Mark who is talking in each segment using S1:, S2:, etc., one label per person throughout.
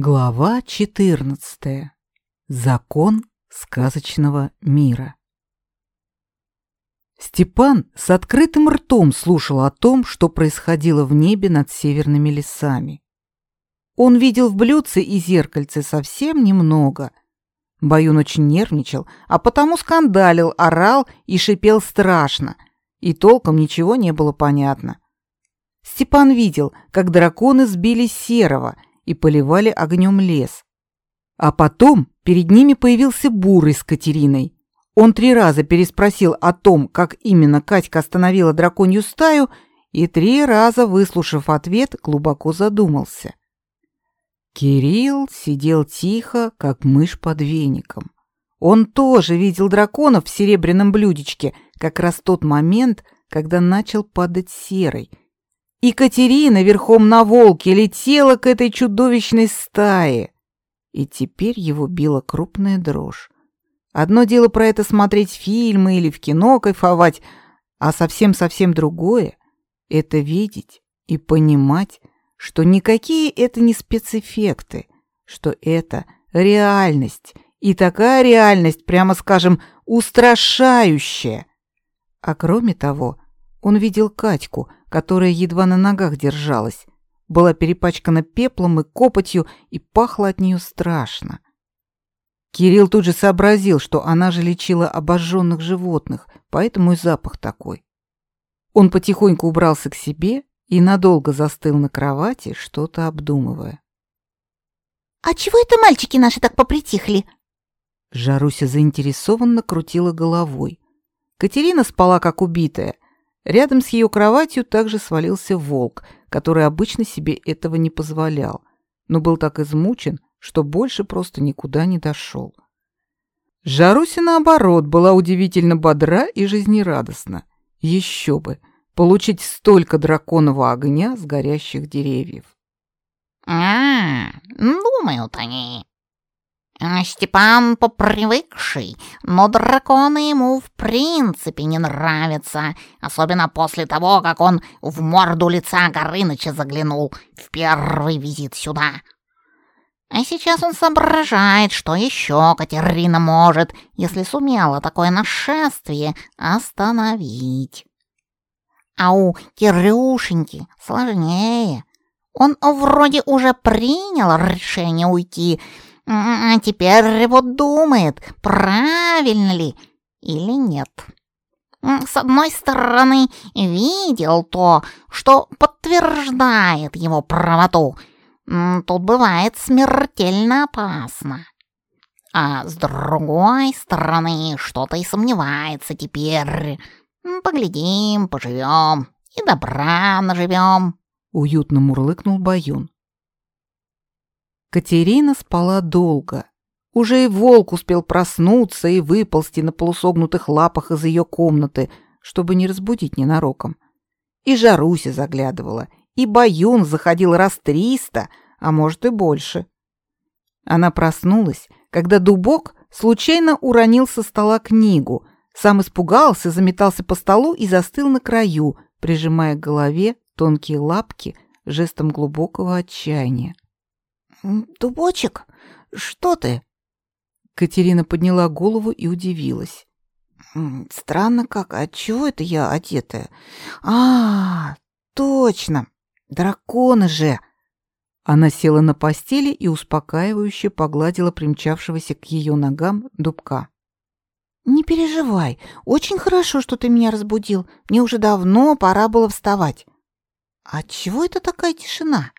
S1: Глава 14. Закон сказочного мира. Степан с открытым ртом слушал о том, что происходило в небе над северными лесами. Он видел в блюдце и зеркальце совсем немного. Баюн очень нервничал, а потому скандалил, орал и шипел страшно, и толком ничего не было понятно. Степан видел, как драконы сбили серого — и поливали огнем лес. А потом перед ними появился Бурый с Катериной. Он три раза переспросил о том, как именно Катька остановила драконью стаю, и три раза, выслушав ответ, глубоко задумался. Кирилл сидел тихо, как мышь под веником. Он тоже видел драконов в серебряном блюдечке, как раз тот момент, когда начал падать серый — Екатерина верхом на волке летела к этой чудовищной стае. И теперь его била крупная дрожь. Одно дело про это смотреть фильмы или в кино кайфовать, а совсем-совсем другое — это видеть и понимать, что никакие это не спецэффекты, что это реальность, и такая реальность, прямо скажем, устрашающая. А кроме того, он видел Катьку — которая едва на ногах держалась, была перепачкана пеплом и копотью и пахла от нее страшно. Кирилл тут же сообразил, что она же лечила обожженных животных, поэтому и запах такой. Он потихоньку убрался к себе и надолго застыл на кровати, что-то обдумывая.
S2: «А чего это мальчики наши так попритихли?»
S1: Жаруся заинтересованно крутила головой. Катерина спала как убитая — Рядом с ее кроватью также свалился волк, который обычно себе этого не позволял, но был так измучен, что больше просто никуда не дошел. Жаруся, наоборот, была удивительно бодра и жизнерадостна. Еще бы, получить столько драконового огня с горящих деревьев.
S3: «А, думают они», а Степан попривыкший, но драконы ему в принципе не нравятся, особенно после того, как он в морду лица Горыныча заглянул в первый визит сюда. А сейчас он соображает, что еще Катерина может, если сумела такое нашествие остановить. А у Кирюшеньки сложнее. Он вроде уже принял решение уйти, а теперь вот думает, правильно ли или нет. С одной стороны, видел то, что подтверждает его правоту. Тут бывает смертельно опасно. А с другой стороны, что-то и сомневается теперь. Поглядим, поживем и добра наживем.
S1: Уютно мурлыкнул Баюн. Катерина спала долго. Уже и волк успел проснуться и выползти на полусогнутых лапах из ее комнаты, чтобы не разбудить ненароком. И Жаруся заглядывала, и Баюн заходил раз триста, а может и больше. Она проснулась, когда дубок случайно уронил со стола книгу, сам испугался, заметался по столу и застыл на краю, прижимая к голове тонкие лапки жестом глубокого отчаяния.
S2: «Дубочек, что ты?»
S1: Катерина подняла голову и удивилась.
S2: «Странно как, а чего это я одетая? А, точно, драконы же!»
S1: Она села на постели и успокаивающе погладила примчавшегося к ее ногам дубка.
S2: «Не переживай, очень хорошо, что ты меня разбудил. Мне уже давно пора было вставать. А чего это такая тишина?»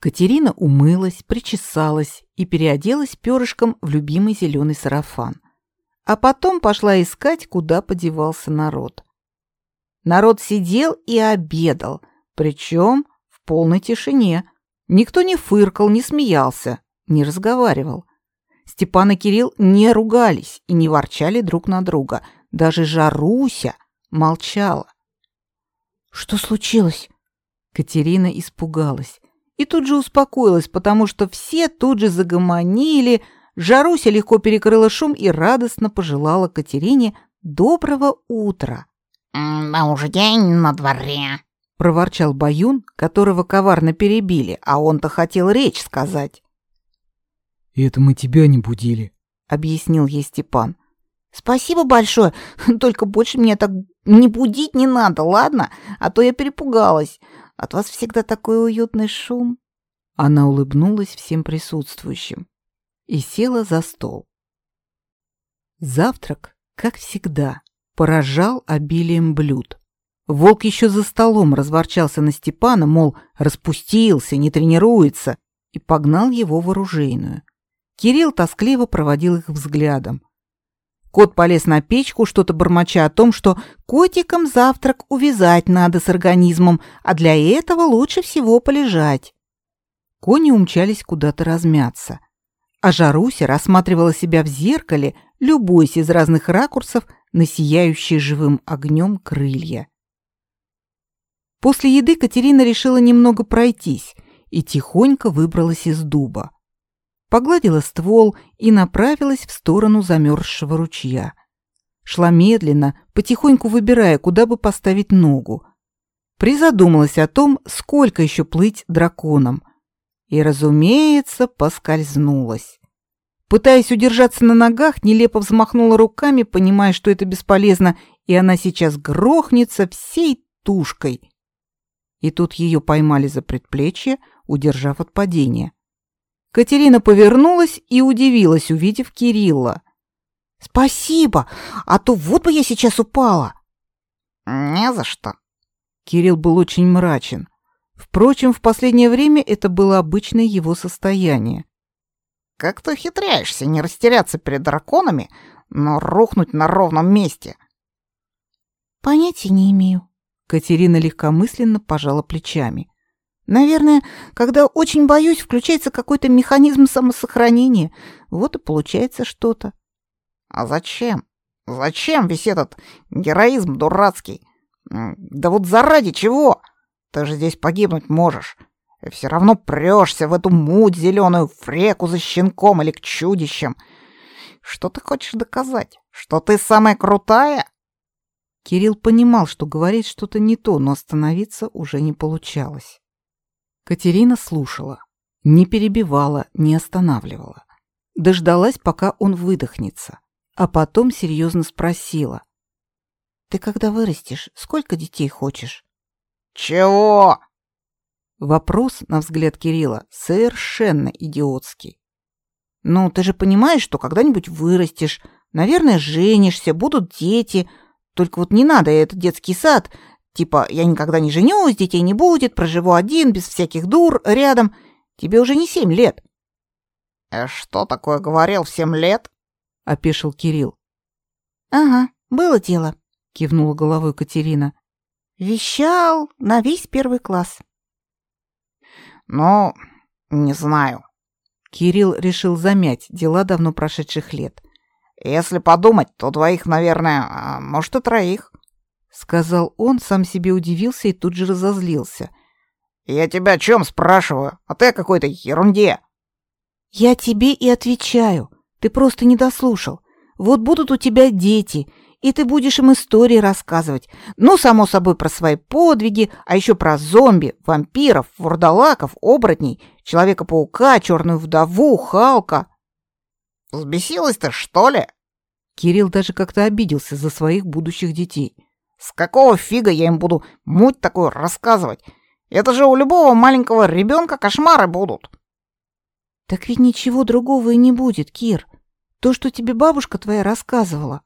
S1: Катерина умылась, причесалась и переоделась перышком в любимый зеленый сарафан. А потом пошла искать, куда подевался народ. Народ сидел и обедал, причем в полной тишине. Никто не фыркал, не смеялся, не разговаривал. Степан и Кирилл не ругались и не ворчали друг на друга. Даже Жаруся молчала.
S2: «Что случилось?»
S1: Катерина испугалась и тут же успокоилась, потому что все тут же загомонили, Жаруся легко перекрыла шум и радостно пожелала Катерине доброго утра.
S3: «Да уже день на дворе», —
S1: проворчал Баюн, которого коварно перебили, а он-то хотел речь сказать.
S4: «Это мы тебя не будили», —
S1: объяснил ей Степан.
S2: «Спасибо большое, только больше меня так не будить не надо, ладно? А то я перепугалась. От вас всегда такой уютный шум».
S1: Она улыбнулась всем присутствующим и села за стол. Завтрак, как всегда, поражал обилием блюд. Волк еще за столом разворчался на Степана, мол, распустился, не тренируется, и погнал его в оружейную. Кирилл тоскливо проводил их взглядом. Кот полез на печку, что-то бормоча о том, что котикам завтрак увязать надо с организмом, а для этого лучше всего полежать. Кони умчались куда-то размяться. А Жаруся рассматривала себя в зеркале, любуясь из разных ракурсов на сияющие живым огнем крылья. После еды Катерина решила немного пройтись и тихонько выбралась из дуба. Погладила ствол и направилась в сторону замерзшего ручья. Шла медленно, потихоньку выбирая, куда бы поставить ногу. Призадумалась о том, сколько еще плыть драконом. И, разумеется, поскользнулась. Пытаясь удержаться на ногах, нелепо взмахнула руками, понимая, что это бесполезно, и она сейчас грохнется всей тушкой и тут ее поймали за предплечье, удержав от падения. Катерина повернулась и удивилась, увидев Кирилла.
S2: «Спасибо, а то вот бы я сейчас упала!»
S3: «Не за что!»
S1: Кирилл был очень мрачен. Впрочем, в последнее время это было обычное его состояние.
S3: «Как ты ухитряешься не растеряться перед драконами, но рухнуть на ровном месте?»
S2: «Понятия не имею»,
S1: Катерина легкомысленно пожала плечами.
S2: Наверное, когда очень боюсь, включается какой-то механизм самосохранения. Вот и получается что-то.
S3: А зачем? Зачем весь этот героизм дурацкий? Да вот заради чего? Ты же здесь погибнуть можешь. И все равно прешься в эту муть зеленую, в реку за щенком или к чудищам. Что ты хочешь доказать? Что ты самая крутая?
S1: Кирилл понимал, что говорит что-то не то, но остановиться уже не получалось. Катерина слушала, не перебивала, не останавливала. Дождалась, пока он выдохнется, а потом серьезно спросила.
S2: «Ты когда вырастешь, сколько детей хочешь?»
S3: «Чего?»
S1: Вопрос, на взгляд Кирилла, совершенно идиотский.
S2: «Ну, ты же понимаешь, что когда-нибудь вырастешь, наверное, женишься, будут дети, только вот не надо этот детский сад. Типа, я никогда не женюсь, детей не будет, проживу один, без всяких дур, рядом. Тебе уже не семь лет.
S3: «Э, «Что такое говорил в семь лет?»
S1: — опешил Кирилл.
S2: «Ага, было дело», —
S1: кивнула головой Катерина.
S2: «Вещал на весь первый класс».
S3: «Ну, не знаю».
S1: Кирилл решил замять дела давно прошедших лет.
S3: Если подумать, то двоих, наверное, а может и троих.
S1: Сказал он, сам себе удивился и тут же разозлился.
S3: Я тебя о чем спрашиваю, а ты о какой-то ерунде.
S2: Я тебе и отвечаю. Ты просто не дослушал. Вот будут у тебя дети, и ты будешь им истории рассказывать. Ну, само собой, про свои подвиги, а еще про зомби, вампиров, вурдалаков, оборотней, Человека-паука, Черную вдову, Халка.
S3: Взбесилась ты, что ли?
S1: Кирилл даже как-то обиделся за своих будущих детей.
S3: С какого фига я им буду муть такую рассказывать? Это же у любого маленького ребенка кошмары будут.
S2: Так ведь ничего другого и не будет, Кир. То, что тебе бабушка твоя рассказывала,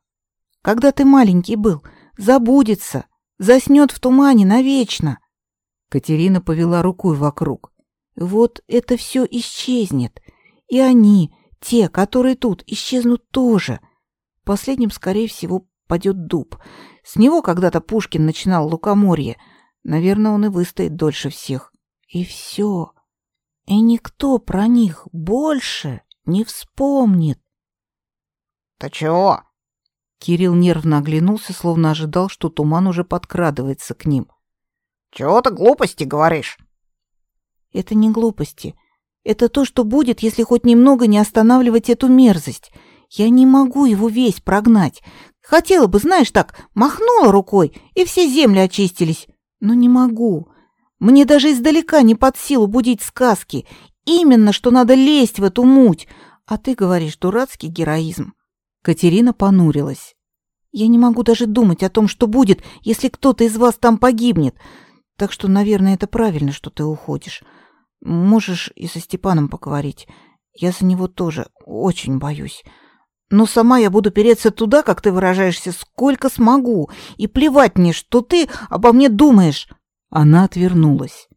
S2: когда ты маленький был, забудется, заснет в тумане навечно.
S1: Катерина повела рукой вокруг.
S2: Вот это все исчезнет. И они, те, которые тут, исчезнут тоже. Последним, скорее всего, падет дуб. С него когда-то Пушкин начинал лукоморье. Наверное, он и выстоит дольше всех. И все. И никто про них больше не вспомнит.
S3: «Ты чего?»
S1: Кирилл нервно оглянулся, словно ожидал, что туман уже подкрадывается к ним.
S3: «Чего ты глупости говоришь?»
S2: «Это не глупости. Это то, что будет, если хоть немного не останавливать эту мерзость. Я не могу его весь прогнать. Хотела бы, знаешь, так, махнула рукой, и все земли очистились. Но не могу. Мне даже издалека не под силу будить сказки. Именно, что надо лезть в эту муть. А ты говоришь, дурацкий героизм.
S1: Катерина понурилась.
S2: Я не могу даже думать о том, что будет, если кто-то из вас там погибнет. Так что, наверное, это правильно, что ты уходишь. Можешь и со Степаном поговорить. Я за него тоже очень боюсь. Но сама я буду переться туда, как ты выражаешься, сколько смогу. И плевать мне, что ты обо мне думаешь.
S1: Она отвернулась.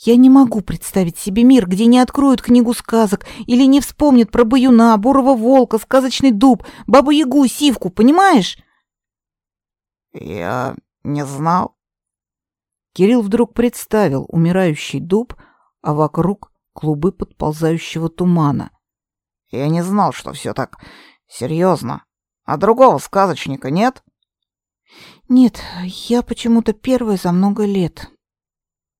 S2: Я не могу представить себе мир, где не откроют книгу сказок или не вспомнят про Баюна, Бурого волка, сказочный дуб, Бабу-Ягу, Сивку, понимаешь?
S3: Я не знал.
S1: Кирилл вдруг представил умирающий дуб, а вокруг клубы подползающего тумана.
S3: Я не знал, что все так серьезно. А другого сказочника нет?
S2: Нет, я почему-то первая за много лет.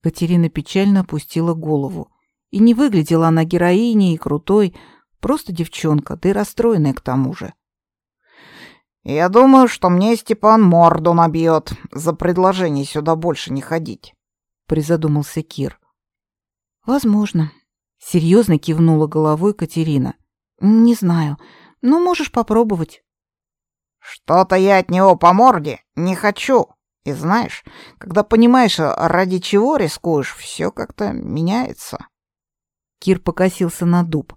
S1: Катерина печально опустила голову. И не выглядела она героиней и крутой, просто девчонка, да и расстроенная к тому же.
S3: «Я думаю, что мне Степан морду набьет за предложение сюда больше не ходить», — призадумался Кир.
S2: «Возможно», —
S1: серьезно кивнула головой Катерина.
S2: «Не знаю, но можешь попробовать».
S3: «Что-то я от него по морде не хочу», и знаешь, когда понимаешь, ради чего рискуешь, все как-то меняется.
S1: Кир покосился на дуб.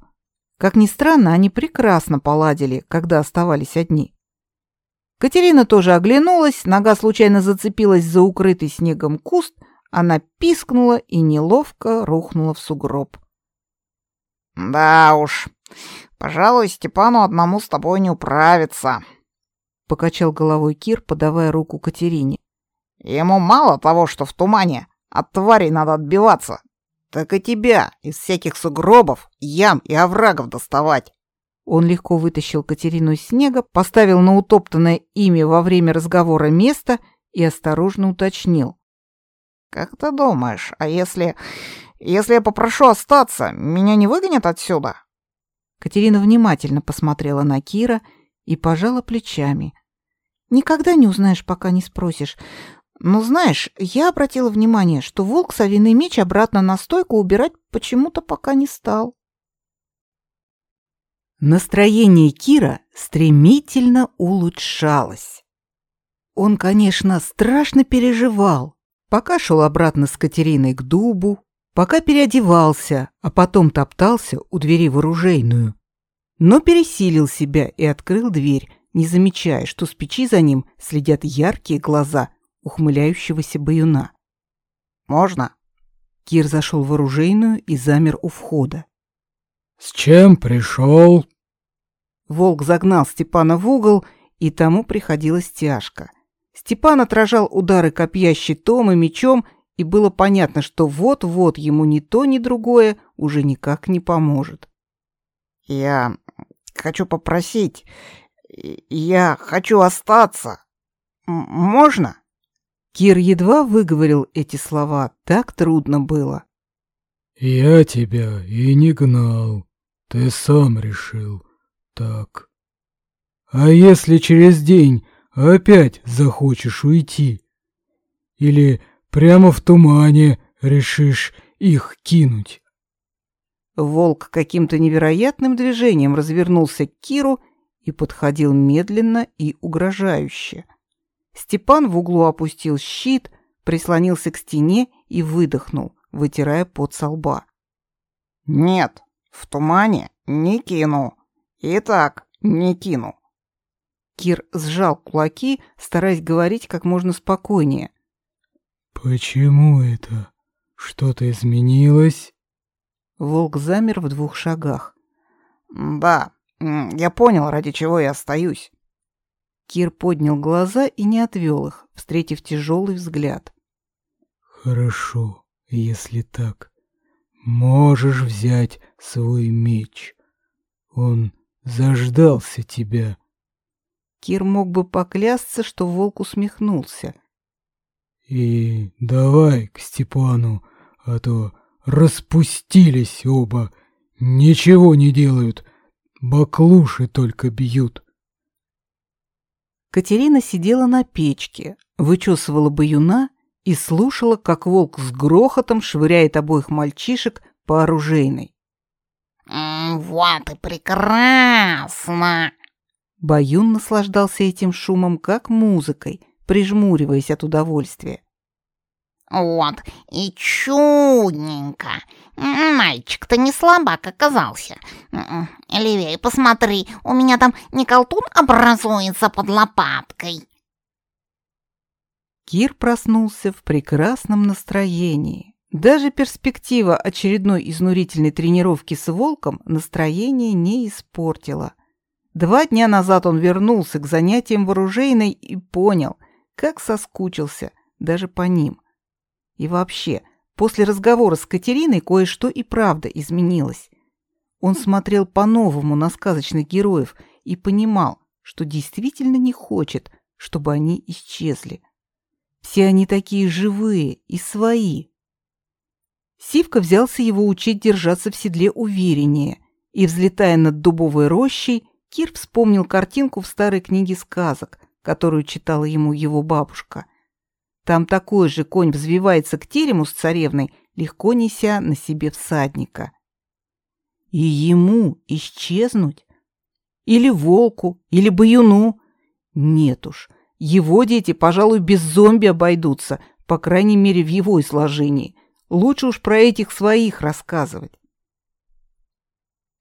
S1: Как ни странно, они прекрасно поладили, когда оставались одни. Катерина тоже оглянулась, нога случайно зацепилась за укрытый снегом куст, она пискнула и неловко рухнула в сугроб.
S3: «Да уж, пожалуй, Степану одному с тобой не управиться», — покачал головой Кир, подавая руку Катерине. Ему мало того, что в тумане от тварей надо отбиваться, так и тебя из всяких сугробов, ям и оврагов доставать.
S1: Он легко вытащил Катерину из снега, поставил на утоптанное ими во время разговора место и осторожно уточнил.
S3: «Как ты думаешь, а если... если я попрошу остаться, меня не выгонят отсюда?»
S1: Катерина внимательно посмотрела на Кира и пожала плечами.
S2: «Никогда не узнаешь, пока не спросишь. Но знаешь, я обратила внимание, что волк совиный меч обратно на стойку убирать почему-то пока не стал.
S1: Настроение Кира стремительно улучшалось. Он, конечно, страшно переживал, пока шел обратно с Катериной к дубу, пока переодевался, а потом топтался у двери в оружейную. Но пересилил себя и открыл дверь, не замечая, что с печи за ним следят яркие глаза ухмыляющегося баюна.
S3: «Можно?»
S1: Кир зашел в оружейную и замер у входа.
S4: «С чем пришел?»
S1: Волк загнал Степана в угол, и тому приходилось тяжко. Степан отражал удары копья щитом и мечом, и было понятно, что вот-вот ему ни то, ни другое уже никак не поможет.
S3: «Я хочу попросить. Я хочу остаться. Можно?»
S1: Кир едва выговорил эти слова, так трудно было.
S4: «Я тебя и не гнал, ты сам решил так. А если через день опять захочешь уйти? Или прямо в тумане решишь их кинуть?»
S1: Волк каким-то невероятным движением развернулся к Киру и подходил медленно и угрожающе. Степан в углу опустил щит, прислонился к стене и выдохнул, вытирая пот со лба.
S3: «Нет, в тумане не кину. И так не кину».
S1: Кир сжал кулаки, стараясь говорить как можно спокойнее.
S4: «Почему это? Что-то изменилось?»
S1: Волк замер в двух шагах.
S3: «Да, я понял, ради чего я остаюсь.
S1: Кир поднял глаза и не отвел их, встретив тяжелый взгляд.
S4: «Хорошо, если так. Можешь взять свой меч. Он заждался тебя».
S1: Кир мог бы поклясться, что волк усмехнулся.
S4: «И давай к Степану, а то распустились оба, ничего не делают, баклуши только бьют».
S1: Катерина сидела на печке, вычесывала баюна и и слушала, как волк с грохотом швыряет обоих мальчишек по оружейной.
S3: «Вот и прекрасно!»
S1: Баюн наслаждался этим шумом как музыкой, прижмуриваясь от удовольствия.
S3: «Вот и чудненько! Мальчик-то не слабак оказался. Левее посмотри, у меня там не колтун образуется под лопаткой!»
S1: Кир проснулся в прекрасном настроении. Даже перспектива очередной изнурительной тренировки с волком настроение не испортила. Два дня назад он вернулся к занятиям вооружейной и понял, как соскучился даже по ним. И вообще, после разговора с Катериной кое-что и правда изменилось. Он смотрел по-новому на сказочных героев и понимал, что действительно не хочет, чтобы они исчезли. Все они такие живые и свои. Сивка взялся его учить держаться в седле увереннее, и, взлетая над дубовой рощей, Кир вспомнил картинку в старой книге сказок, которую читала ему его бабушка. Там такой же конь взвивается к терему с царевной, легко неся на себе всадника. И ему исчезнуть? Или волку, или баюну? Нет уж, его дети, пожалуй, без зомби обойдутся, по крайней мере, в его изложении. Лучше уж про этих своих рассказывать.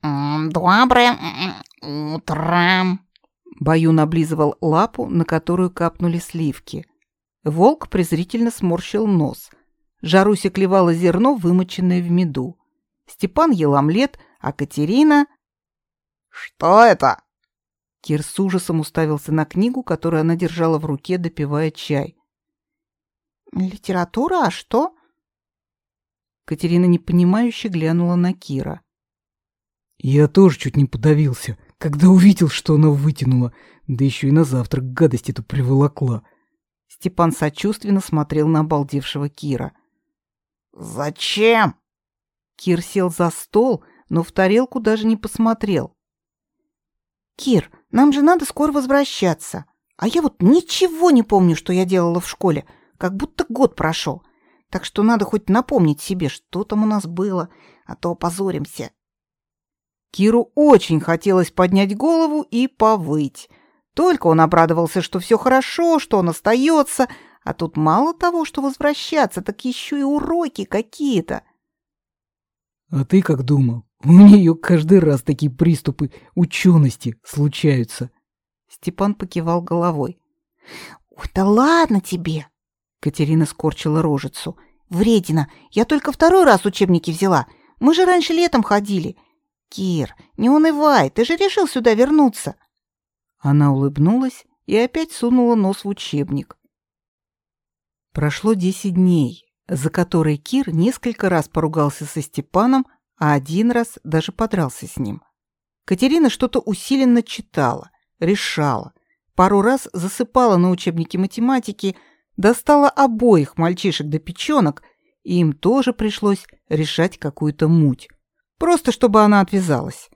S3: «Доброе утро!»
S1: Баюн облизывал лапу, на которую капнули сливки. Волк презрительно сморщил нос. Жаруся клевала зерно, вымоченное в меду. Степан ел омлет, а Катерина...
S3: «Что это?»
S1: Кир с ужасом уставился на книгу, которую она держала в руке, допивая чай.
S2: «Литература? А что?»
S1: Катерина непонимающе глянула на Кира.
S4: Я тоже чуть не подавился, когда увидел, что она вытянула, да еще и на завтрак гадость эту приволокла.
S1: Степан сочувственно смотрел на обалдевшего Кира.
S3: «Зачем?»
S1: Кир сел за стол, но в тарелку даже не посмотрел.
S2: «Кир, нам же надо скоро возвращаться. А я вот ничего не помню, что я делала в школе, как будто год прошел. Так что надо хоть напомнить себе, что там у нас было, а то опозоримся».
S1: Киру очень хотелось поднять голову и повыть. Только он обрадовался, что все хорошо, что он остается, а тут мало того, что возвращаться, так еще и уроки какие-то.
S4: А ты как думал? У нее каждый раз такие приступы учености случаются.
S1: Степан покивал головой.
S2: Ой, да ладно тебе.
S1: Катерина скорчила рожицу.
S2: Вредина, я только второй раз учебники взяла. Мы же раньше летом ходили. Кир, не унывай, ты же решил сюда вернуться.
S1: Она улыбнулась и опять сунула нос в учебник. Прошло десять дней, за которые Кир несколько раз поругался со Степаном, а один раз даже подрался с ним. Катерина что-то усиленно читала, решала, пару раз засыпала на учебнике математики, достала обоих мальчишек до печенок, и им тоже пришлось решать какую-то муть, просто чтобы она отвязалась.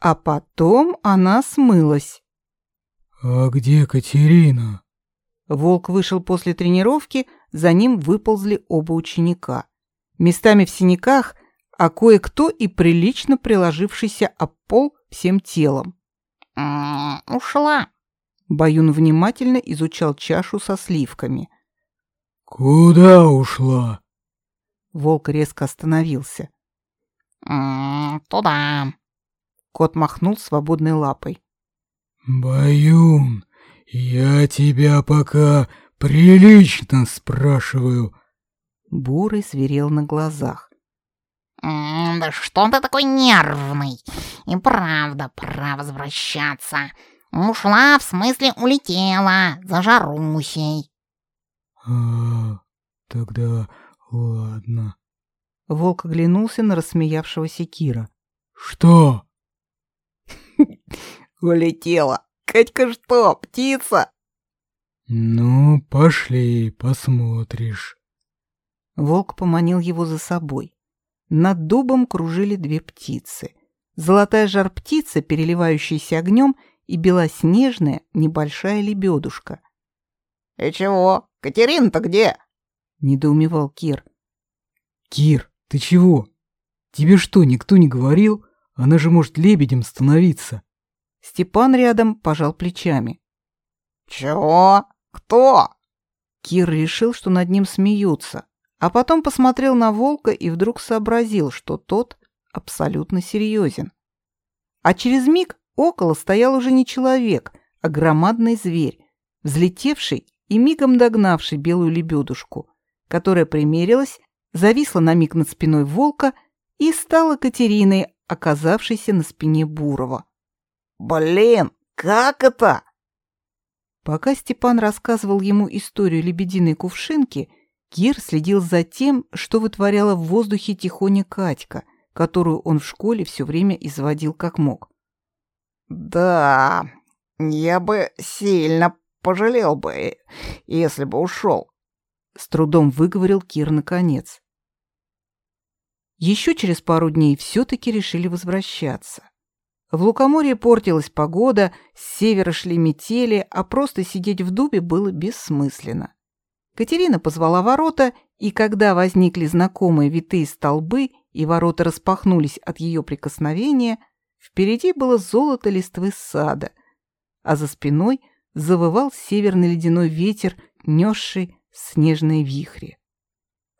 S1: А потом она смылась.
S4: «А где Катерина?»
S1: Волк вышел после тренировки, за ним выползли оба ученика. Местами в синяках, а кое-кто и прилично приложившийся об пол всем телом.
S3: М -м, «Ушла».
S1: Баюн внимательно изучал чашу со сливками.
S4: «Куда ушла?»
S1: Волк резко остановился.
S3: «Туда».
S1: Кот махнул свободной лапой.
S4: «Баюн, я тебя пока прилично спрашиваю».
S1: Бурый зверел на глазах.
S3: «Да что ты такой нервный? И правда, пора возвращаться. Ушла, в смысле улетела, за Жарусей».
S4: «А, тогда ладно».
S1: Волк оглянулся на рассмеявшегося Кира.
S4: «Что?»
S3: Улетела. Катька что, птица?
S4: Ну, пошли, посмотришь.
S1: Волк поманил его за собой. Над дубом кружили две птицы. Золотая жар-птица, переливающаяся огнем, и белоснежная небольшая лебедушка.
S3: «И чего? Катерина-то где?»
S1: недоумевал Кир.
S4: Кир, ты чего? Тебе что, никто не говорил? Она же может лебедем становиться.
S1: Степан рядом пожал плечами.
S3: Чего? Кто?
S1: Кир решил, что над ним смеются, а потом посмотрел на волка и вдруг сообразил, что тот абсолютно серьезен. А через миг около стоял уже не человек, а громадный зверь, взлетевший и мигом догнавший белую лебедушку, которая примерилась, зависла на миг над спиной волка и стала Катериной, оказавшейся на спине Бурова.
S3: «Блин, как это?»
S1: Пока Степан рассказывал ему историю лебединой кувшинки, Кир следил за тем, что вытворяла в воздухе тихоня Катька, которую он в школе все время изводил как мог.
S3: «Да, я бы сильно пожалел бы, если бы ушел», —
S1: с трудом выговорил Кир наконец. Еще через пару дней все-таки решили возвращаться. В Лукоморье портилась погода, с севера шли метели, а просто сидеть в дубе было бессмысленно. Катерина позвала ворота, и когда возникли знакомые витые столбы и ворота распахнулись от ее прикосновения, впереди было золото листвы сада, а за спиной завывал северный ледяной ветер, несший снежные вихри.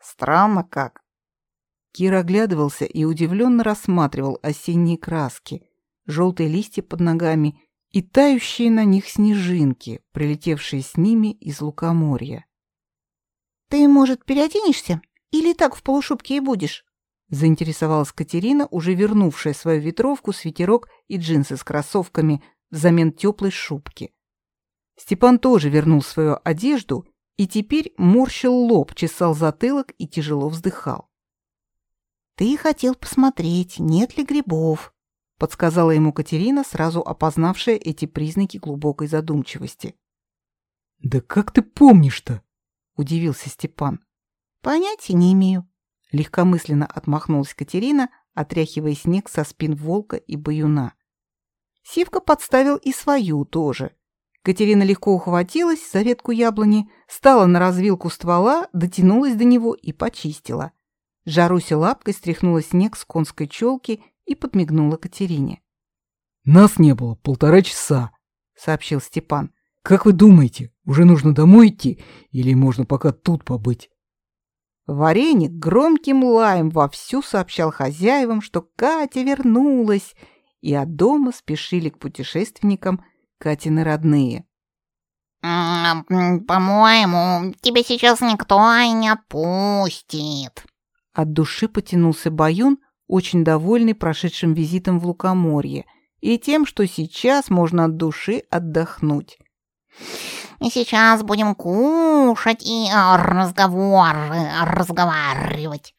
S3: «Странно как».
S1: Кир оглядывался и удивленно рассматривал осенние краски, желтые листья под ногами и тающие на них снежинки, прилетевшие с ними из лукоморья.
S2: «Ты, может, переоденешься? Или так в полушубке и будешь?»
S1: заинтересовалась Катерина, уже вернувшая свою ветровку, свитерок и джинсы с кроссовками взамен теплой шубки. Степан тоже вернул свою одежду и теперь морщил лоб, чесал затылок и тяжело вздыхал.
S2: «Ты хотел посмотреть, нет ли грибов»,
S1: подсказала ему Катерина, сразу опознавшая эти признаки глубокой задумчивости.
S4: «Да как ты помнишь-то?»
S1: — удивился Степан.
S2: «Понятия не имею», —
S1: легкомысленно отмахнулась Катерина, отряхивая снег со спин волка и баюна. Сивка подставил и свою тоже. Катерина легко ухватилась за ветку яблони, стала на развилку ствола, дотянулась до него и почистила. Жаруся лапкой стряхнула снег с конской челки и подмигнула Катерине.
S4: «Нас не было полтора часа», —
S1: сообщил Степан.
S4: «Как вы думаете, уже нужно домой идти или можно пока тут побыть?»
S1: Вареник громким лаем вовсю сообщал хозяевам, что Катя вернулась, и от дома спешили к путешественникам Катины родные.
S3: «По-моему, тебя сейчас никто и не отпустит».
S1: От души потянулся Баюн, очень довольный прошедшим визитом в Лукоморье и тем, что сейчас можно от души отдохнуть.
S3: И сейчас будем кушать и а, разговоры разговаривать.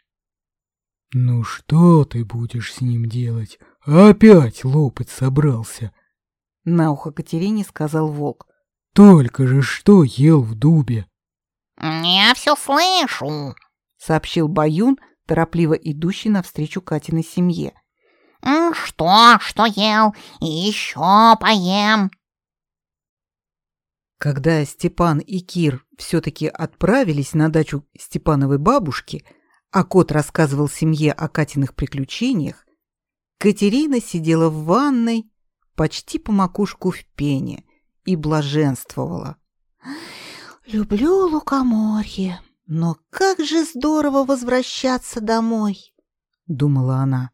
S4: Ну что ты будешь с ним делать? Опять лопать собрался.
S1: На ухо Катерине сказал волк.
S4: Только же что ел в дубе?
S3: Я все слышу,
S1: сообщил Баюн, торопливо идущий навстречу Катиной семье.
S3: «Что, что ел? И еще поем!»
S1: Когда Степан и Кир все-таки отправились на дачу Степановой бабушки, а кот рассказывал семье о Катиных приключениях, Катерина сидела в ванной почти по макушку в пене и блаженствовала.
S2: «Люблю лукоморье», но как же здорово возвращаться домой,
S1: думала она.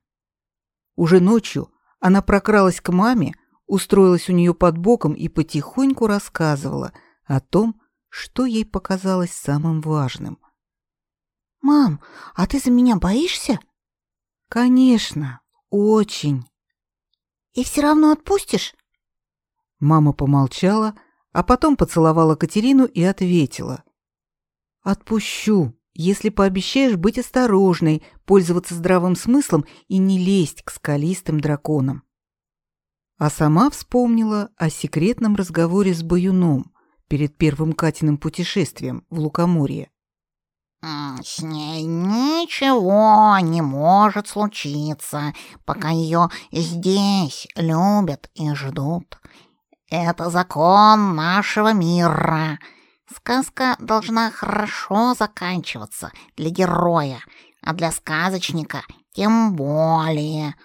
S1: Уже ночью она прокралась к маме, устроилась у нее под боком и потихоньку рассказывала о том, что ей показалось самым важным.
S2: Мам, а ты за меня боишься?
S1: Конечно, очень.
S2: И все равно отпустишь?
S1: Мама помолчала, а потом поцеловала Катерину и ответила: Отпущу, если пообещаешь быть осторожной, пользоваться здравым смыслом и не лезть к скалистым драконам. А сама вспомнила о секретном разговоре с Баюном перед первым Катиным путешествием в Лукоморье.
S3: «С ней ничего не может случиться, пока ее здесь любят и ждут. Это закон нашего мира. Сказка должна хорошо заканчиваться для героя, а для сказочника тем более.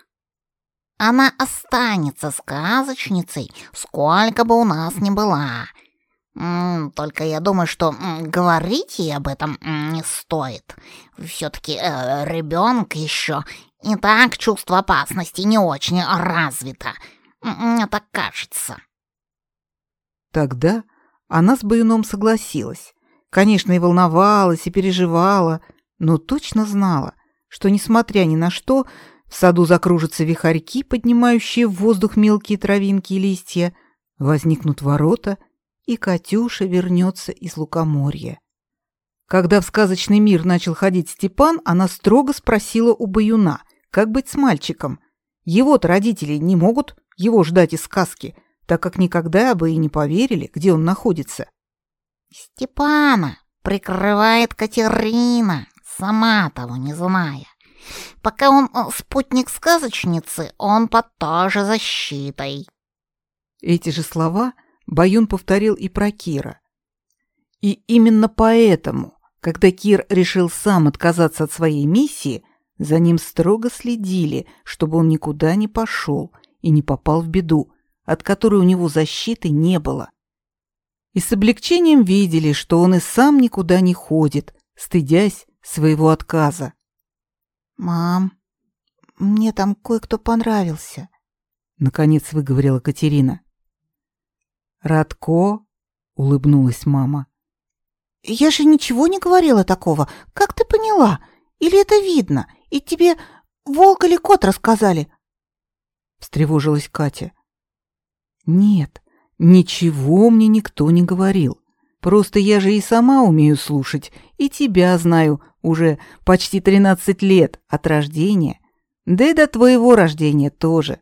S3: Она останется сказочницей, сколько бы у нас ни была. Только я думаю, что говорить ей об этом не стоит. Все-таки э, ребенок еще и так чувство опасности не очень развито. Мне так кажется.
S1: Тогда она с Баюном согласилась. Конечно, и волновалась, и переживала, но точно знала, что, несмотря ни на что, в саду закружатся вихарьки, поднимающие в воздух мелкие травинки и листья, возникнут ворота, и Катюша вернется из лукоморья. Когда в сказочный мир начал ходить Степан, она строго спросила у Баюна, как быть с мальчиком. Его-то родители не могут его ждать из сказки, так как никогда бы и не поверили, где он находится.
S3: «Степана прикрывает Катерина, сама того не зная. Пока он э, спутник сказочницы, он под той же защитой».
S1: Эти же слова Баюн повторил и про Кира. И именно поэтому, когда Кир решил сам отказаться от своей миссии, за ним строго следили, чтобы он никуда не пошел и не попал в беду, от которой у него защиты не было. И с облегчением видели, что он и сам никуда не ходит, стыдясь своего отказа.
S2: «Мам, мне там кое-кто понравился», —
S1: наконец выговорила Катерина. «Радко?» — улыбнулась мама.
S2: «Я же ничего не говорила такого. Как ты поняла? Или это видно? И тебе волк или кот рассказали?»
S1: Встревожилась Катя. «Нет, ничего мне никто не говорил. Просто я же и сама умею слушать, и тебя знаю уже почти тринадцать лет от рождения, да и до твоего рождения тоже.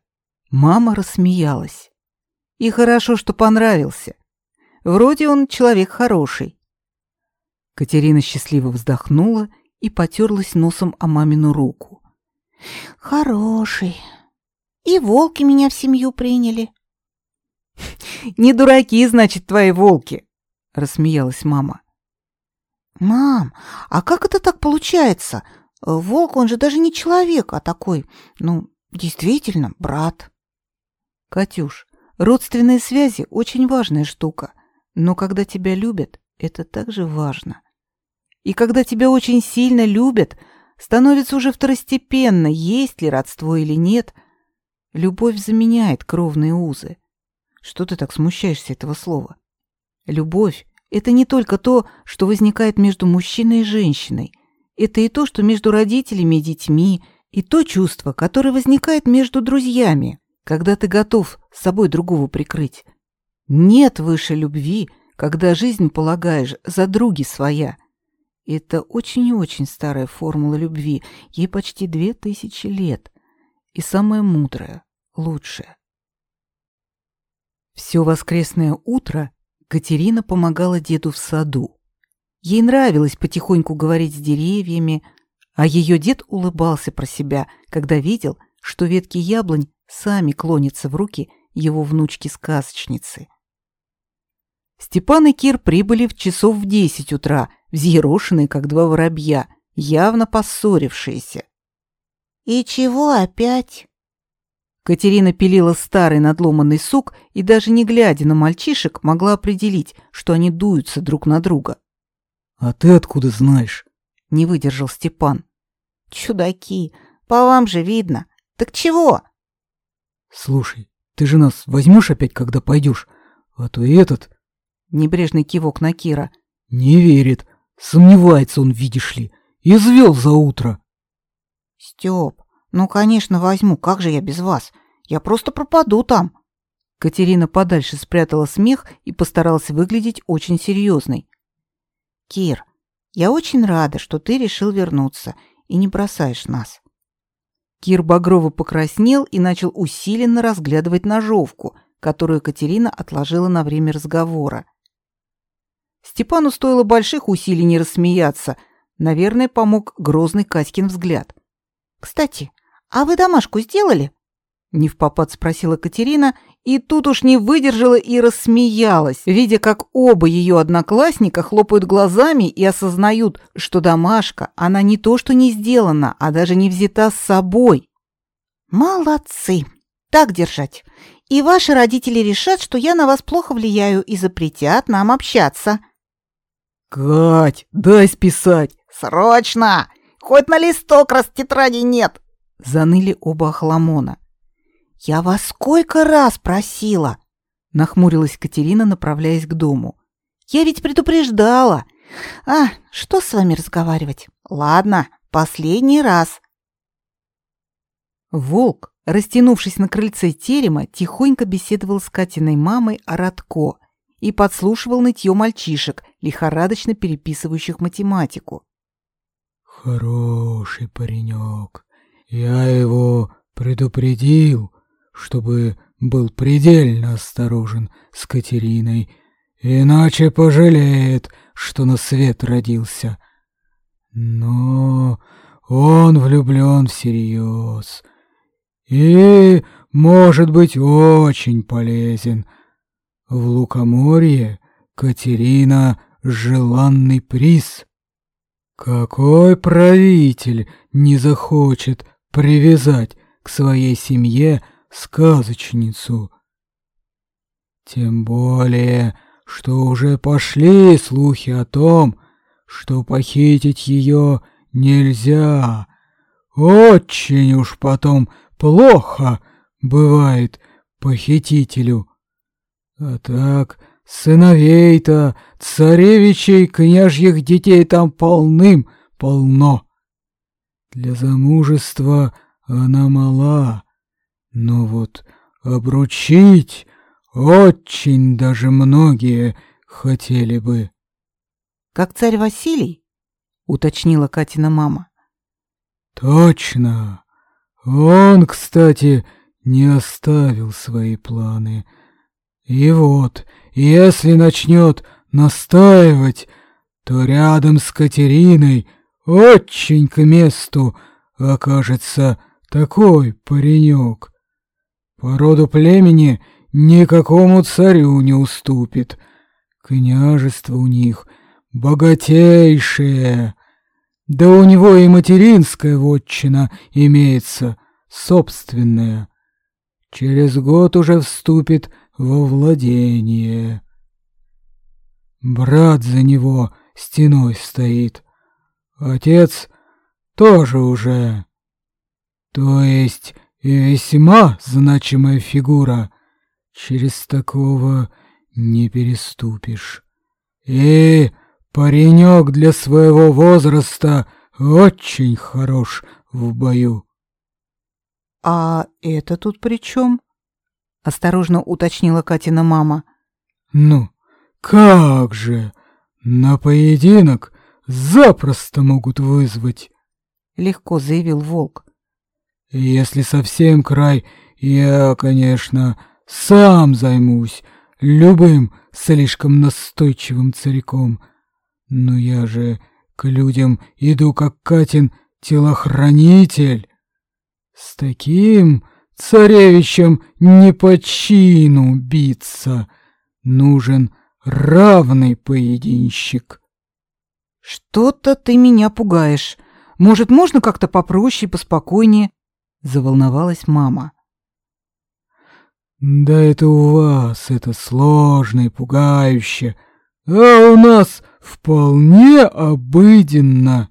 S1: Мама рассмеялась. И хорошо, что понравился. Вроде он человек хороший. Катерина счастливо вздохнула и потерлась носом о мамину руку.
S2: Хороший. И волки меня в семью приняли.
S1: Не дураки, значит, твои волки, рассмеялась мама.
S2: Мам, а как это так получается? Волк, он же даже не человек, а такой, ну, действительно, брат.
S1: Катюш, родственные связи очень важная штука, но когда тебя любят, это также важно. И когда тебя очень сильно любят, становится уже второстепенно, есть ли родство или нет. Любовь заменяет кровные узы. Что ты так смущаешься этого слова? Любовь — это не только то, что возникает между мужчиной и женщиной. Это и то, что между родителями и детьми, и то чувство, которое возникает между друзьями, когда ты готов с собой другого прикрыть. Нет выше любви, когда жизнь полагаешь за други своя. Это очень и очень старая формула любви, ей почти две тысячи лет. И самая мудрая, лучшая. Все воскресное утро Катерина помогала деду в саду. Ей нравилось потихоньку говорить с деревьями, а ее дед улыбался про себя, когда видел, что ветки яблонь сами клонятся в руки его внучки-сказочницы. Степан и Кир прибыли в часов в десять утра, взъерошенные, как два воробья, явно поссорившиеся.
S2: «И чего опять?»
S1: Катерина пилила старый надломанный сук и даже не глядя на мальчишек могла определить, что они дуются друг на друга.
S4: «А ты откуда знаешь?»
S1: — не выдержал Степан.
S2: «Чудаки, по вам же видно. Так чего?»
S4: «Слушай, ты же нас возьмешь опять, когда пойдешь, а то и этот...»
S1: Небрежный кивок на Кира.
S4: «Не верит. Сомневается он, видишь ли. Извел за утро».
S2: «Стёп, «Ну, конечно, возьму. Как же я без вас? Я просто пропаду там».
S1: Катерина подальше спрятала смех и постаралась выглядеть очень серьезной.
S2: «Кир, я очень рада, что ты решил вернуться и не бросаешь нас».
S1: Кир Багрово покраснел и начал усиленно разглядывать ножовку, которую Катерина отложила на время разговора. Степану стоило больших усилий не рассмеяться. Наверное, помог грозный Катькин взгляд.
S2: «Кстати, «А вы домашку сделали?»
S1: Не в попад спросила Катерина И тут уж не выдержала и рассмеялась, видя, как оба ее одноклассника хлопают глазами и осознают, что домашка, она не то что не сделана, а даже не взята с собой.
S2: «Молодцы! Так держать. И ваши родители решат, что я на вас плохо влияю и запретят нам общаться».
S4: «Кать, дай списать!»
S3: «Срочно! Хоть на листок, раз тетради нет!»
S1: Заныли оба охламона.
S2: «Я вас сколько раз просила!»
S1: Нахмурилась Катерина, направляясь к дому.
S2: «Я ведь предупреждала! А, что с вами разговаривать? Ладно, последний раз!»
S1: Волк, растянувшись на крыльце терема, тихонько беседовал с Катиной мамой о Радко и подслушивал нытье мальчишек, лихорадочно переписывающих математику.
S4: «Хороший паренек. Я его предупредил, чтобы был предельно осторожен с Катериной, иначе пожалеет, что на свет родился. Но он влюблен всерьез и может быть очень полезен. В Лукоморье Катерина — желанный приз. Какой правитель не захочет привязать к своей семье сказочницу. Тем более, что уже пошли слухи о том, что похитить ее нельзя. Очень уж потом плохо бывает похитителю. А так сыновей-то, царевичей, княжьих детей там полным-полно. Для замужества она мала, но вот обручить очень даже многие хотели бы.
S1: Как царь Василий? уточнила Катина мама.
S4: Точно. Он, кстати, не оставил свои планы. И вот, если начнет настаивать, то рядом с Катериной очень к месту окажется такой паренек. По роду племени никакому царю не уступит. Княжество у них богатейшее. Да у него и материнская вотчина имеется, собственная. Через год уже вступит во владение. Брат за него стеной стоит. Отец тоже уже то есть весьма значимая фигура. Через такого не переступишь. И паренек для своего возраста очень хорош в бою.
S1: А это тут при чем? Осторожно уточнила Катина мама.
S4: Ну, как же! На поединок запросто могут вызвать.
S1: Легко заявил волк.
S4: Если совсем край, я, конечно, сам займусь любым слишком настойчивым царьком. Но я же к людям иду как Катин телохранитель. С таким царевичем не по чину биться. Нужен равный поединщик.
S1: Что-то ты меня пугаешь. Может, можно как-то попроще и поспокойнее? Заволновалась мама.
S4: Да это у вас это сложно и пугающе, а у нас вполне обыденно.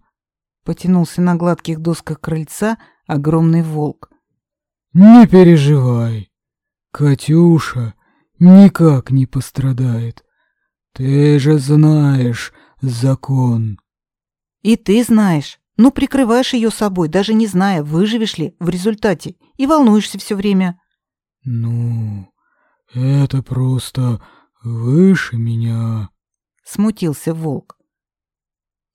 S1: Потянулся на гладких досках крыльца огромный волк.
S4: Не переживай, Катюша никак не пострадает. Ты же знаешь закон.
S1: И ты знаешь. Ну, прикрываешь ее собой, даже не зная, выживешь ли в результате, и волнуешься все время.
S4: Ну, это просто выше меня,
S1: смутился волк.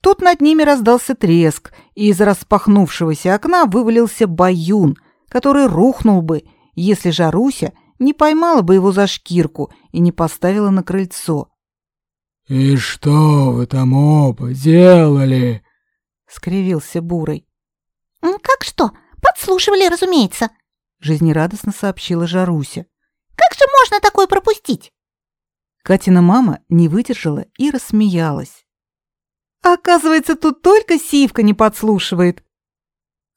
S1: Тут над ними раздался треск, и из распахнувшегося окна вывалился баюн, который рухнул бы, если Жаруся не поймала бы его за шкирку и не поставила на крыльцо.
S4: «И что вы там оба делали?»
S1: Скривился Бурый.
S2: «Как что? Подслушивали, разумеется», —
S1: жизнерадостно сообщила Жаруся.
S2: «Как же можно такое пропустить?»
S1: Катина мама не выдержала и рассмеялась. «Оказывается, тут только Сивка не подслушивает».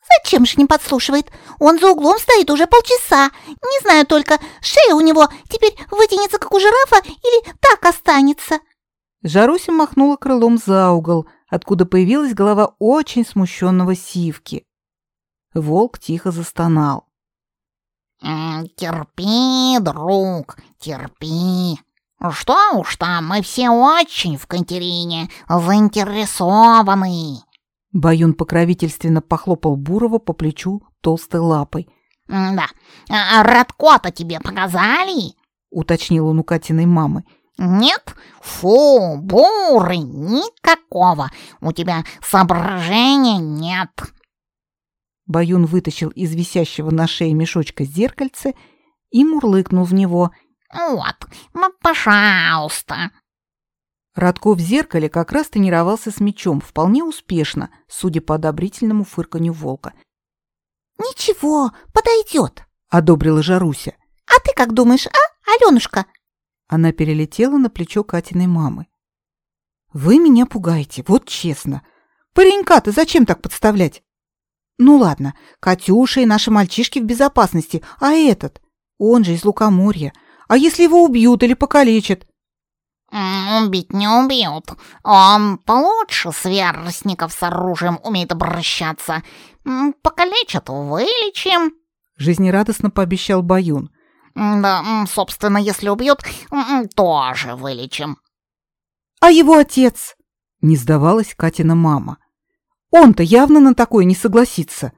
S2: «Зачем же не подслушивает? Он за углом стоит уже полчаса. Не знаю только, шея у него теперь вытянется, как у жирафа, или так останется?»
S1: Жаруся махнула крылом за угол, откуда появилась голова очень смущенного Сивки. Волк тихо застонал.
S3: «Терпи, друг, терпи. Что уж там, мы все очень в Катерине заинтересованы».
S1: Баюн покровительственно похлопал Бурова по плечу толстой лапой.
S3: «Да, а Радко-то тебе показали?»
S1: — уточнил он у Катиной мамы.
S3: «Нет? Фу, буры, никакого. У тебя соображения нет».
S1: Баюн вытащил из висящего на шее мешочка зеркальце и мурлыкнул в него.
S3: «Вот, пожалуйста».
S1: Радко в зеркале как раз тренировался с мечом, вполне успешно, судя по одобрительному фырканью волка.
S2: «Ничего, подойдет», —
S1: одобрила Жаруся.
S2: «А ты как думаешь, а, Аленушка?»
S1: Она перелетела на плечо Катиной мамы. «Вы меня пугаете, вот честно. Паренька-то зачем так подставлять? Ну ладно, Катюша и наши мальчишки в безопасности, а этот? Он же из Лукоморья. А если его убьют или покалечат?
S3: «Убить не убьют. Он получше сверстников с оружием умеет обращаться. Покалечат, вылечим», —
S1: жизнерадостно пообещал Баюн.
S3: «Да, собственно, если убьют, тоже вылечим».
S1: «А его отец?» — не сдавалась Катина мама. Он-то явно на такое не согласится.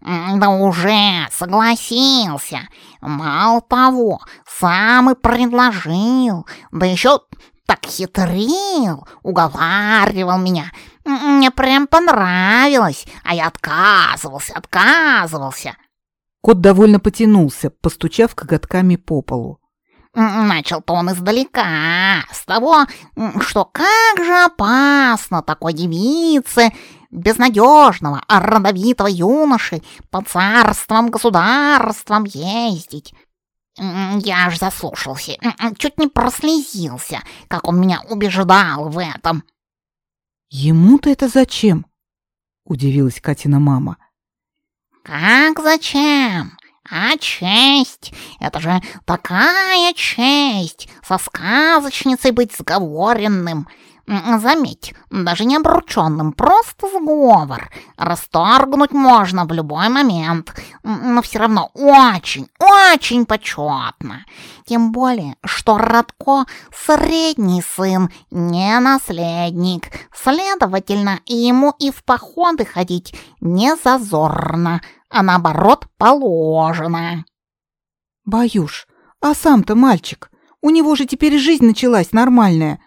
S3: Да уже согласился. Мало того, сам и предложил. Да еще так хитрил, уговаривал меня. Мне прям понравилось, а я отказывался, отказывался.
S1: Кот довольно потянулся, постучав коготками по полу.
S3: Начал-то он издалека, с того, что как же опасно такой девице, безнадежного, родовитого юноши по царствам, государствам ездить. Я аж заслушался, чуть не прослезился, как он меня убеждал в этом.
S1: «Ему-то это зачем?» — удивилась Катина мама.
S3: «Как зачем? А честь? Это же такая честь! Со сказочницей быть сговоренным!» Заметь, даже не обрученным, просто сговор. Расторгнуть можно в любой момент, но все равно очень, очень почетно. Тем более, что Радко средний сын, не наследник. Следовательно, ему и в походы ходить не зазорно, а наоборот положено.
S1: Баюш, а сам-то мальчик, у него же теперь жизнь началась нормальная.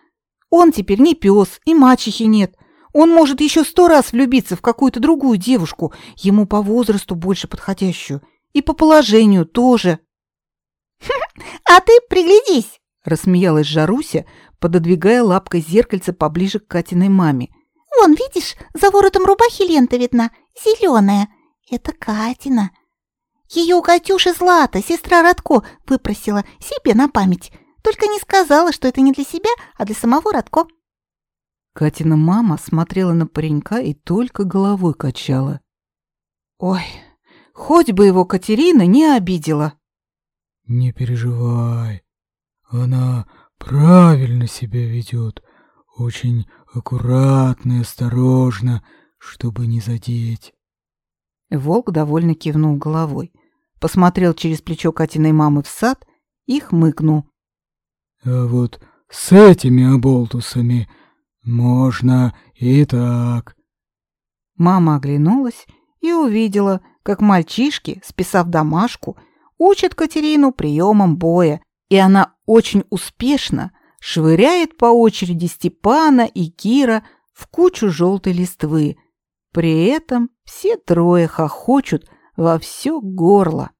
S1: Он теперь не пес, и мачехи нет. Он может еще сто раз влюбиться в какую-то другую девушку, ему по возрасту больше подходящую, и по положению тоже.
S2: «А ты приглядись!»
S1: — рассмеялась Жаруся, пододвигая лапкой зеркальце поближе к Катиной маме.
S2: «Вон, видишь, за воротом рубахи лента видна, зеленая. Это Катина. Ее у Катюши Злата, сестра Радко, выпросила себе на память. Только не сказала, что это не для себя, а для самого Радко.
S1: Катина мама смотрела на паренька и только головой качала. Ой, хоть бы его Катерина не обидела.
S4: Не переживай, она правильно себя ведет, очень аккуратно и осторожно, чтобы не задеть.
S1: Волк довольно кивнул головой, посмотрел через плечо Катиной мамы в сад и хмыкнул.
S4: А вот с этими оболтусами можно и так.
S1: Мама оглянулась и увидела, как мальчишки, списав домашку, учат Катерину приемам боя, и она очень успешно швыряет по очереди Степана и Кира в кучу желтой листвы. При этом все трое хохочут во все горло.